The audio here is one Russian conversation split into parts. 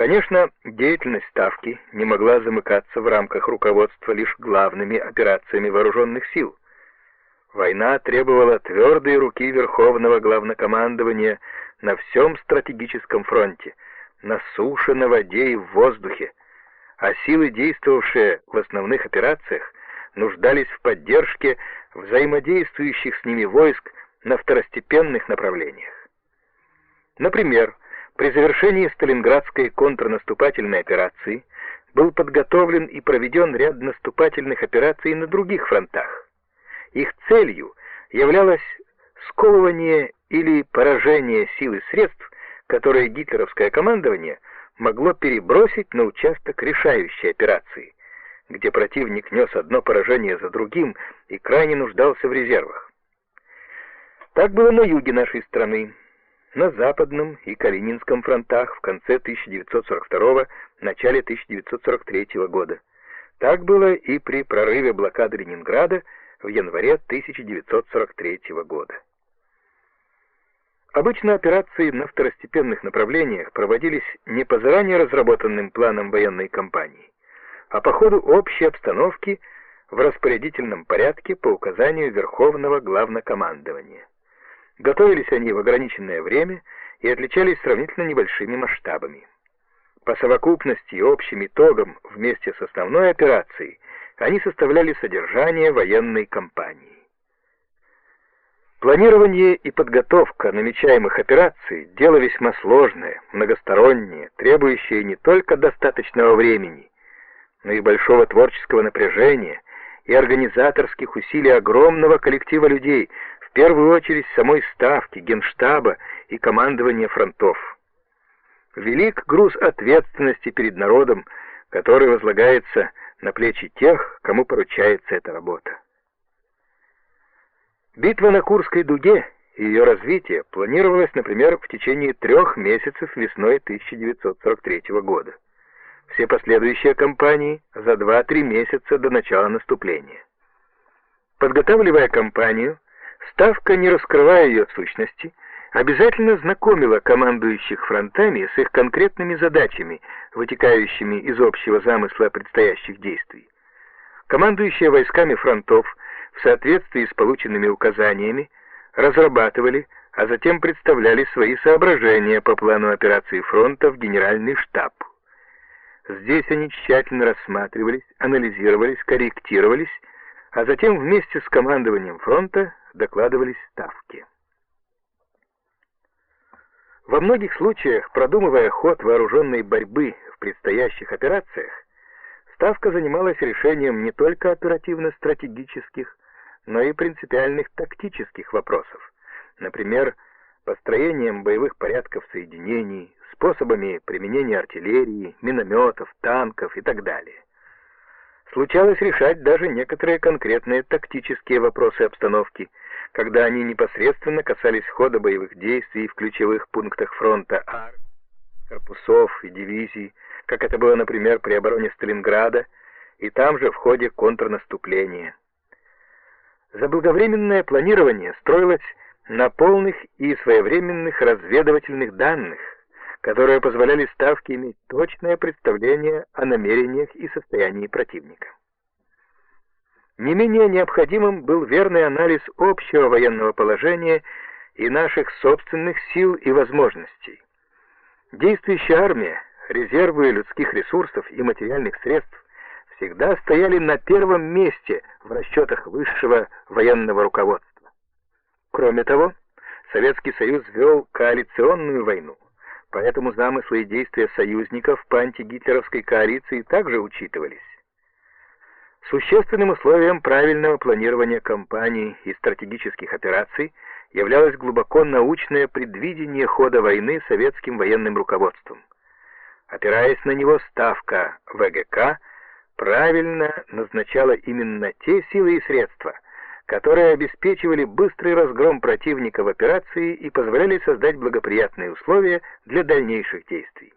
Конечно, деятельность Ставки не могла замыкаться в рамках руководства лишь главными операциями вооруженных сил. Война требовала твердой руки Верховного Главнокомандования на всем стратегическом фронте, на суше, на воде и в воздухе, а силы, действовавшие в основных операциях, нуждались в поддержке взаимодействующих с ними войск на второстепенных направлениях. Например, при завершении Сталинградской контрнаступательной операции был подготовлен и проведен ряд наступательных операций на других фронтах. Их целью являлось сковывание или поражение сил и средств, которые гитлеровское командование могло перебросить на участок решающей операции, где противник нес одно поражение за другим и крайне нуждался в резервах. Так было на юге нашей страны, на Западном и Калининском фронтах в конце 1942 начале 1943 года. Так было и при прорыве блокады Ленинграда в январе 1943 года. Обычно операции на второстепенных направлениях проводились не по заранее разработанным планам военной кампании, а по ходу общей обстановки в распорядительном порядке по указанию Верховного Главнокомандования. Готовились они в ограниченное время и отличались сравнительно небольшими масштабами. По совокупности и общим итогам вместе с основной операцией они составляли содержание военной кампании. Планирование и подготовка намечаемых операций – дело весьма сложное, многостороннее, требующее не только достаточного времени, но и большого творческого напряжения и организаторских усилий огромного коллектива людей, в первую очередь самой Ставки, Генштаба и командования фронтов. Велик груз ответственности перед народом, который возлагается на плечи тех, кому поручается эта работа. Битва на Курской дуге и ее развитие планировалось, например, в течение трех месяцев весной 1943 года. Все последующие кампании за 2-3 месяца до начала наступления. Подготавливая кампанию, Ставка, не раскрывая ее сущности, обязательно знакомила командующих фронтами с их конкретными задачами, вытекающими из общего замысла предстоящих действий. Командующие войсками фронтов в соответствии с полученными указаниями разрабатывали, а затем представляли свои соображения по плану операции фронта в Генеральный штаб. Здесь они тщательно рассматривались, анализировались, корректировались, а затем вместе с командованием фронта докладывались ставки. Во многих случаях, продумывая ход вооруженной борьбы в предстоящих операциях, Ставка занималась решением не только оперативно-стратегических, но и принципиальных тактических вопросов, например, построением боевых порядков соединений, способами применения артиллерии, минометов, танков и так далее. Случалось решать даже некоторые конкретные тактические вопросы обстановки, когда они непосредственно касались хода боевых действий в ключевых пунктах фронта ар, корпусов и дивизий, как это было, например, при обороне Сталинграда и там же в ходе контрнаступления. Заблаговременное планирование строилось на полных и своевременных разведывательных данных, которые позволяли Ставке иметь точное представление о намерениях и состоянии противника. Не менее необходимым был верный анализ общего военного положения и наших собственных сил и возможностей. Действующая армия, резервы людских ресурсов и материальных средств всегда стояли на первом месте в расчетах высшего военного руководства. Кроме того, Советский Союз вел коалиционную войну, поэтому замыслы и действия союзников по антигитлеровской коалиции также учитывались. Существенным условием правильного планирования кампаний и стратегических операций являлось глубоко научное предвидение хода войны советским военным руководством. Опираясь на него, ставка ВГК правильно назначала именно те силы и средства – которые обеспечивали быстрый разгром противника в операции и позволяли создать благоприятные условия для дальнейших действий.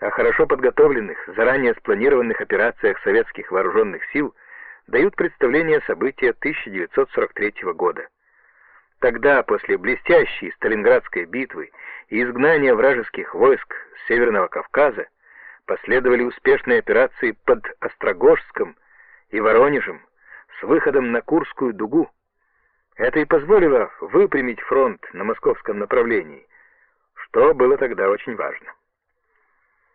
О хорошо подготовленных, заранее спланированных операциях советских вооруженных сил дают представление события 1943 года. Тогда, после блестящей Сталинградской битвы и изгнания вражеских войск с Северного Кавказа, последовали успешные операции под Острогожском и Воронежем с выходом на Курскую дугу. Это и позволило выпрямить фронт на московском направлении, что было тогда очень важно.